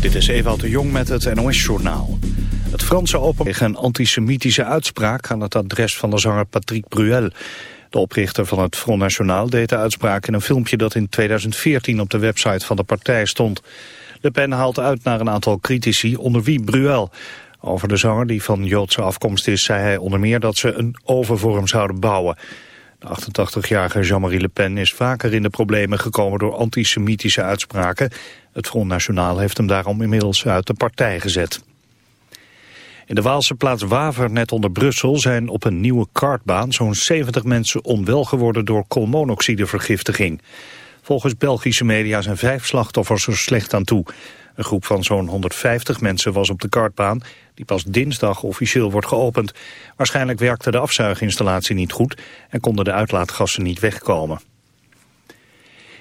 Dit is Ewout de Jong met het NOS-journaal. Het Franse Open kreeg een antisemitische uitspraak aan het adres van de zanger Patrick Bruel. De oprichter van het Front National deed de uitspraak in een filmpje dat in 2014 op de website van de partij stond. Le Pen haalt uit naar een aantal critici, onder wie Bruel. Over de zanger, die van Joodse afkomst is, zei hij onder meer dat ze een oven voor hem zouden bouwen. De 88-jarige Jean-Marie Le Pen is vaker in de problemen gekomen door antisemitische uitspraken. Het Front National heeft hem daarom inmiddels uit de partij gezet. In de Waalse plaats Waver, net onder Brussel, zijn op een nieuwe kartbaan zo'n 70 mensen onwel geworden door koolmonoxidevergiftiging. Volgens Belgische media zijn vijf slachtoffers er slecht aan toe. Een groep van zo'n 150 mensen was op de kartbaan, die pas dinsdag officieel wordt geopend. Waarschijnlijk werkte de afzuiginstallatie niet goed en konden de uitlaatgassen niet wegkomen.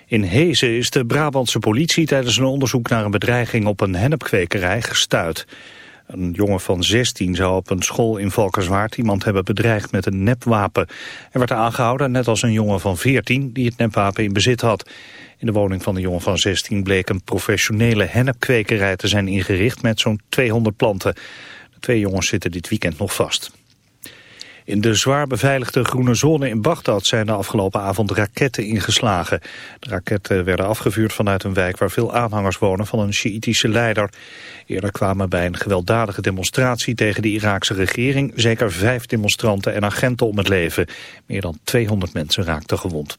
In Hezen is de Brabantse politie tijdens een onderzoek naar een bedreiging op een hennepkwekerij gestuit. Een jongen van 16 zou op een school in Valkenswaard iemand hebben bedreigd met een nepwapen. Hij werd aangehouden, net als een jongen van 14 die het nepwapen in bezit had. In de woning van de jongen van 16 bleek een professionele hennepkwekerij te zijn ingericht met zo'n 200 planten. Twee jongens zitten dit weekend nog vast. In de zwaar beveiligde groene zone in Bagdad zijn de afgelopen avond raketten ingeslagen. De raketten werden afgevuurd vanuit een wijk waar veel aanhangers wonen van een Sjiitische leider. Eerder kwamen bij een gewelddadige demonstratie tegen de Iraakse regering zeker vijf demonstranten en agenten om het leven. Meer dan 200 mensen raakten gewond.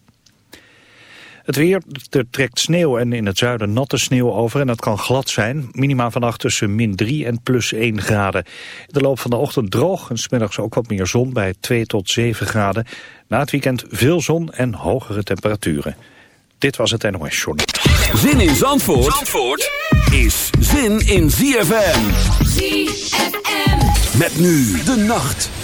Het weer, er trekt sneeuw en in het zuiden natte sneeuw over en dat kan glad zijn. Minima vannacht tussen min 3 en plus 1 graden. In de loop van de ochtend droog en smiddags ook wat meer zon bij 2 tot 7 graden. Na het weekend veel zon en hogere temperaturen. Dit was het NOS Journal. Zin in Zandvoort, Zandvoort is zin in ZFM. ZFM. Met nu de nacht.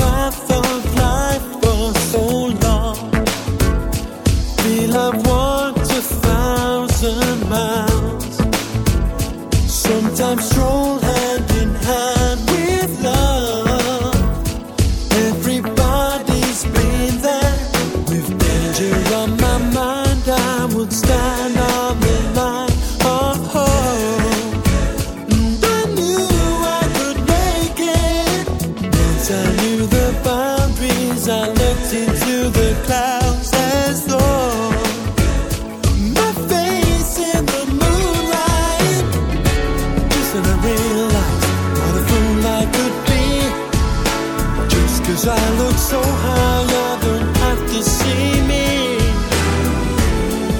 I look so high don't have to see me.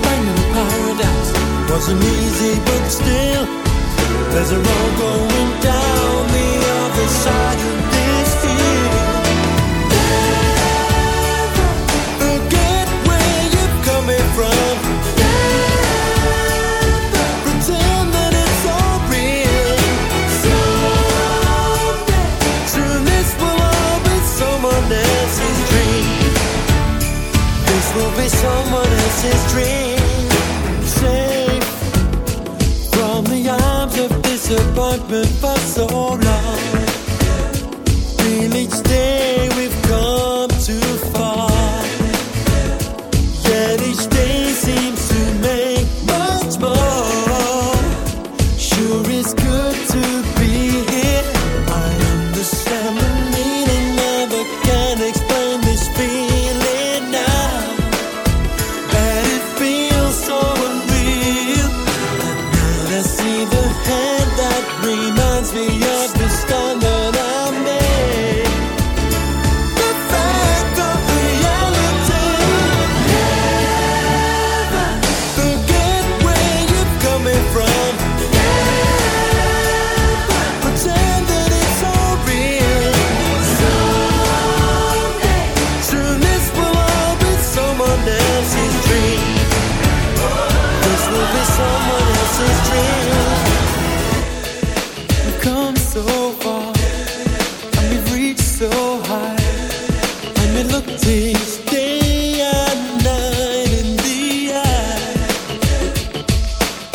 Finding paradise wasn't easy, but still, there's a road going down the been for so long.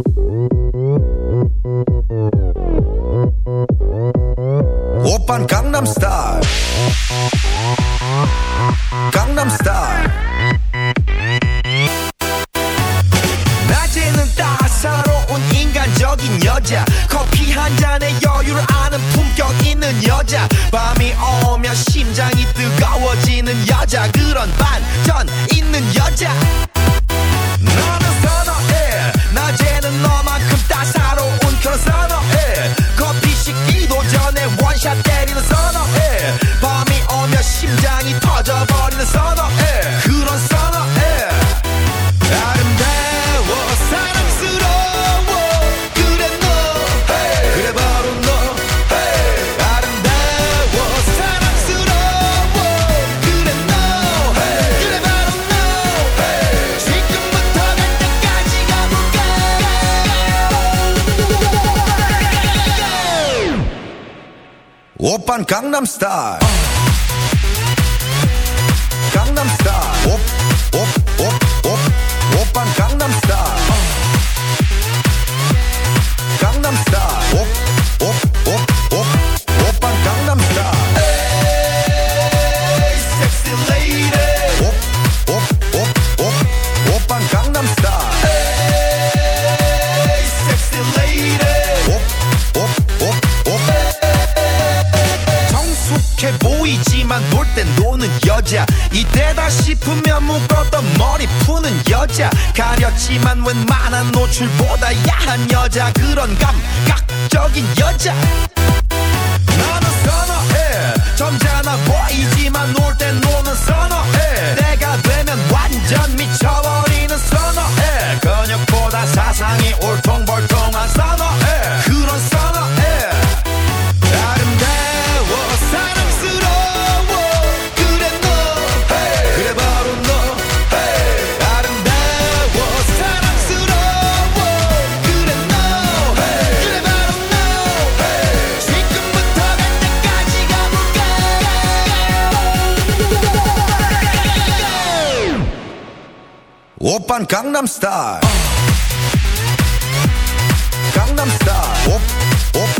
Mm-hmm. 각적인 여자. 나는 선어해. 점잖아 보이지만 놀 땐 노는 선어해. 내가 되면 완전 미쳐버리는 선어해. 근육보다 사상이 울퉁불퉁한 선어해. 그런 van Gangnam Style. Gangnam Style. Op.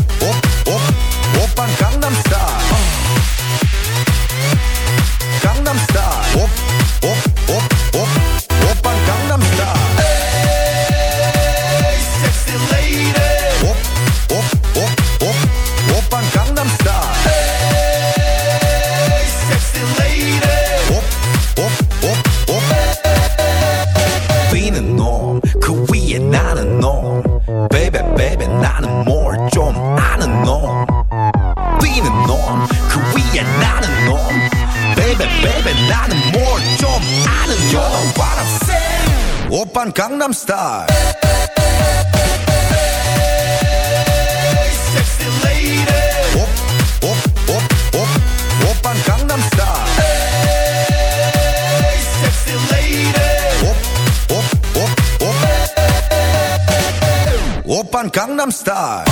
I'm star.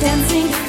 dancing.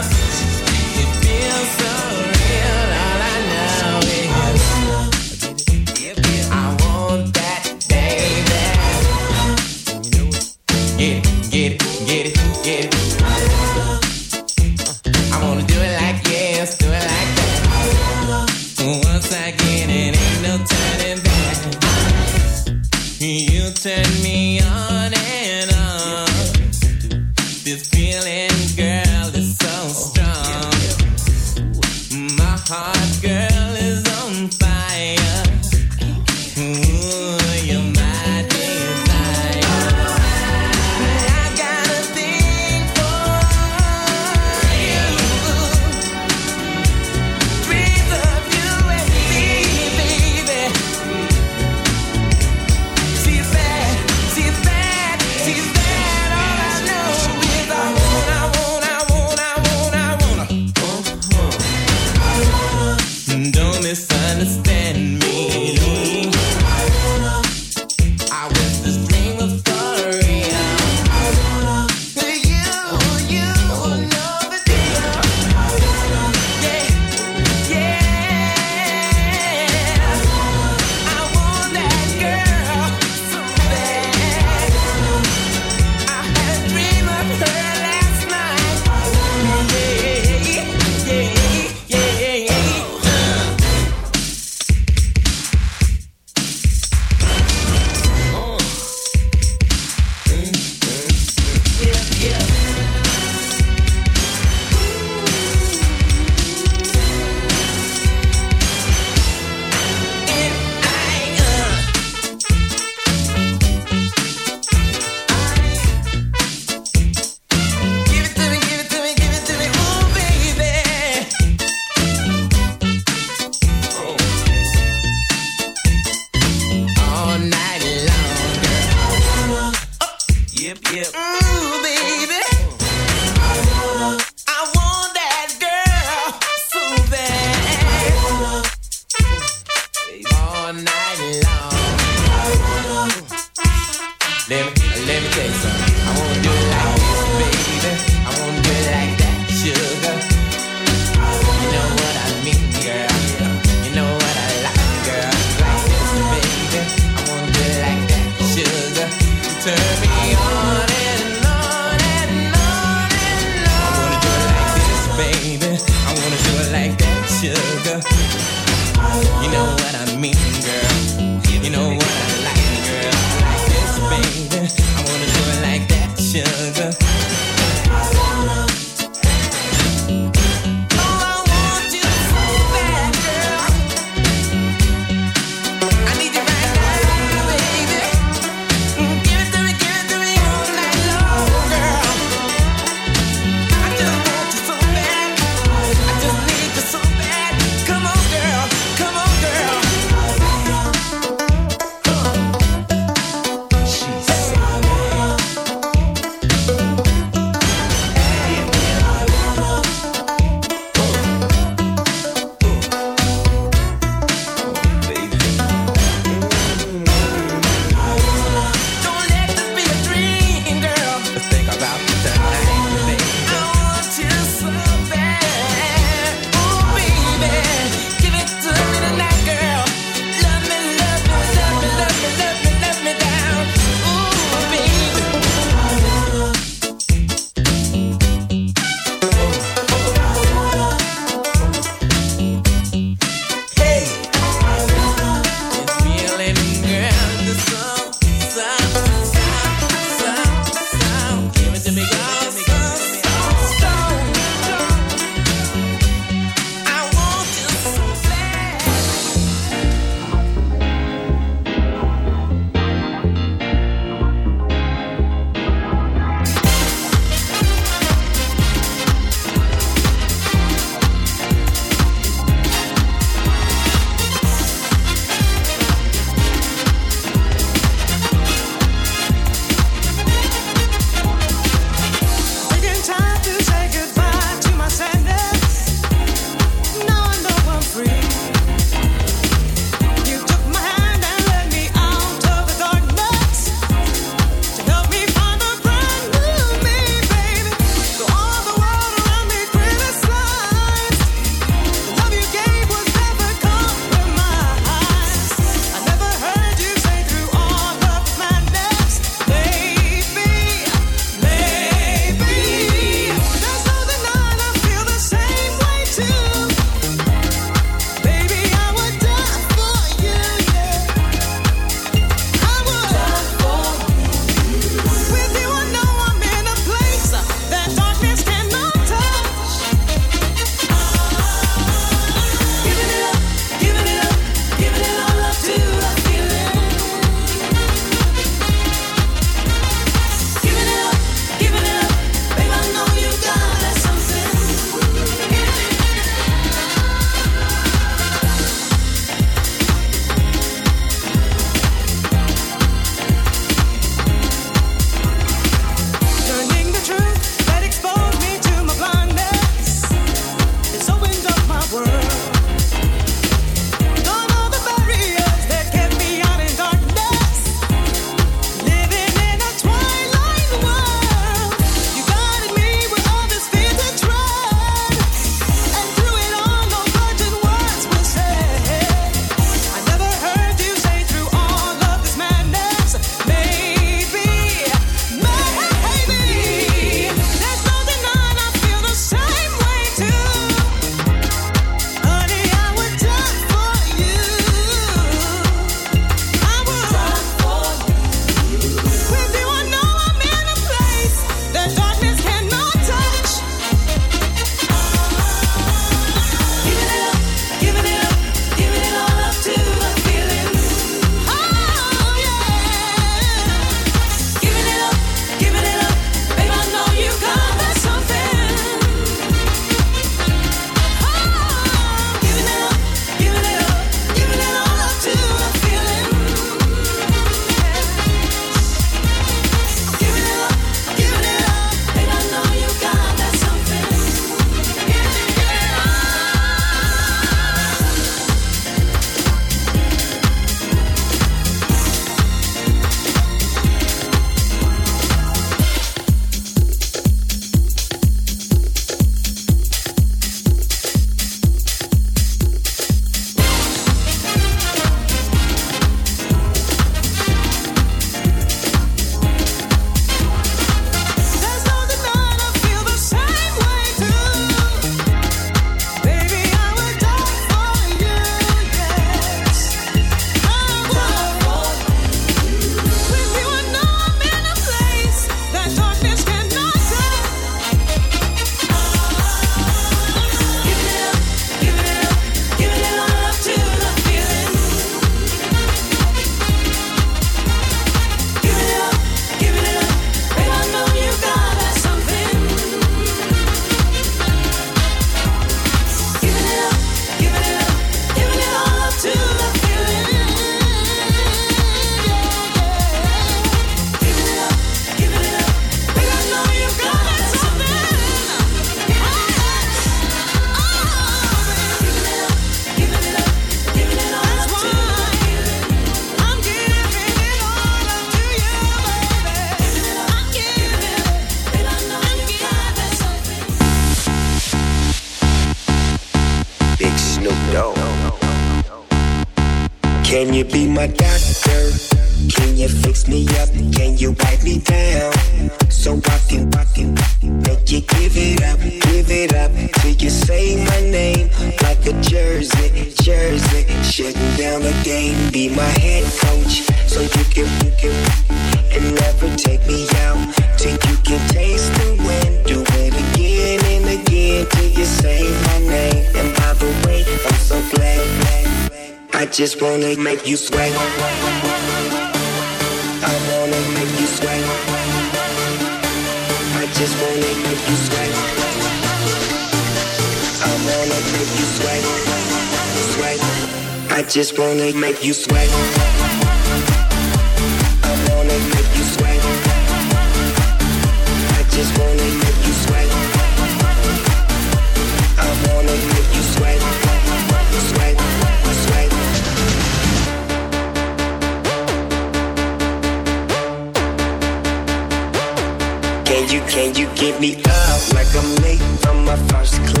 Can you, can you give me up like I'm late from my first class?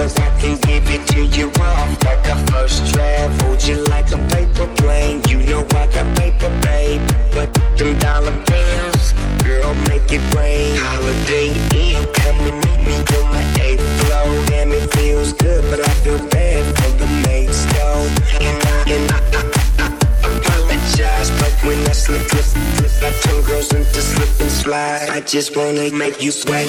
So I can give it to you off like a first draft. Hold you like a paper plane. You know I got paper, babe. But them dollar bills, girl, make it rain. Holiday Inn, come and meet me on my eighth floor. Damn, it feels good, but I feel bad for the mates, though. And I, and I, I, I, I apologize, but when I slip, slip, slip, I turn girls into slip and slide. I just wanna make you sweat.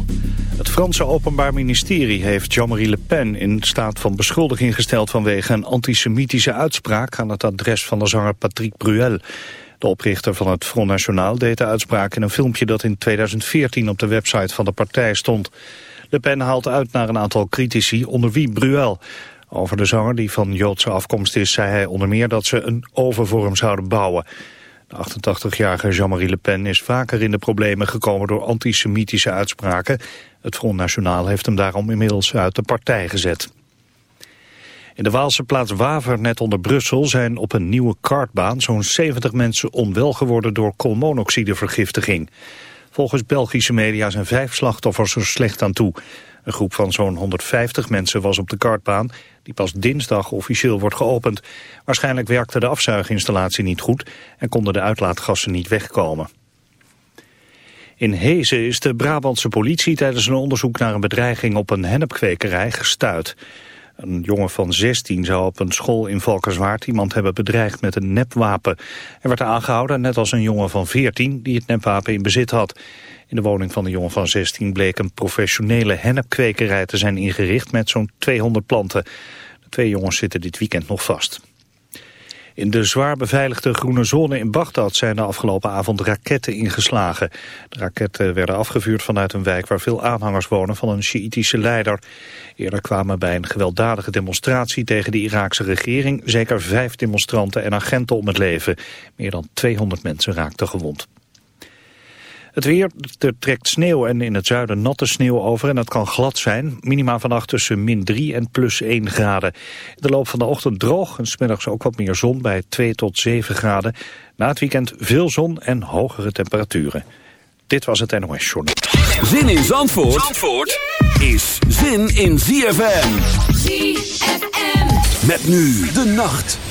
Het Franse Openbaar Ministerie heeft Jean-Marie Le Pen in staat van beschuldiging gesteld vanwege een antisemitische uitspraak aan het adres van de zanger Patrick Bruel. De oprichter van het Front National deed de uitspraak in een filmpje dat in 2014 op de website van de partij stond. Le Pen haalt uit naar een aantal critici, onder wie Bruel. Over de zanger, die van Joodse afkomst is, zei hij onder meer dat ze een hem zouden bouwen. De 88-jarige Jean-Marie Le Pen is vaker in de problemen gekomen door antisemitische uitspraken. Het Front National heeft hem daarom inmiddels uit de partij gezet. In de Waalse plaats Waver, net onder Brussel, zijn op een nieuwe kartbaan zo'n 70 mensen onwel geworden door koolmonoxidevergiftiging. Volgens Belgische media zijn vijf slachtoffers er slecht aan toe. Een groep van zo'n 150 mensen was op de kartbaan, die pas dinsdag officieel wordt geopend. Waarschijnlijk werkte de afzuiginstallatie niet goed en konden de uitlaatgassen niet wegkomen. In Hezen is de Brabantse politie tijdens een onderzoek naar een bedreiging op een hennepkwekerij gestuit. Een jongen van 16 zou op een school in Valkenswaard iemand hebben bedreigd met een nepwapen. Hij werd aangehouden, net als een jongen van 14 die het nepwapen in bezit had. In de woning van de jongen van 16 bleek een professionele hennepkwekerij te zijn ingericht met zo'n 200 planten. De twee jongens zitten dit weekend nog vast. In de zwaar beveiligde groene zone in Bagdad zijn de afgelopen avond raketten ingeslagen. De raketten werden afgevuurd vanuit een wijk waar veel aanhangers wonen van een Sjiïtische leider. Eerder kwamen bij een gewelddadige demonstratie tegen de Iraakse regering zeker vijf demonstranten en agenten om het leven. Meer dan 200 mensen raakten gewond. Het weer, er trekt sneeuw en in het zuiden natte sneeuw over en het kan glad zijn. Minima vannacht tussen min 3 en plus 1 graden. In de loop van de ochtend droog en smiddags ook wat meer zon bij 2 tot 7 graden. Na het weekend veel zon en hogere temperaturen. Dit was het NOS Journal. Zin in Zandvoort, Zandvoort is zin in ZFM. ZFM. Met nu de nacht.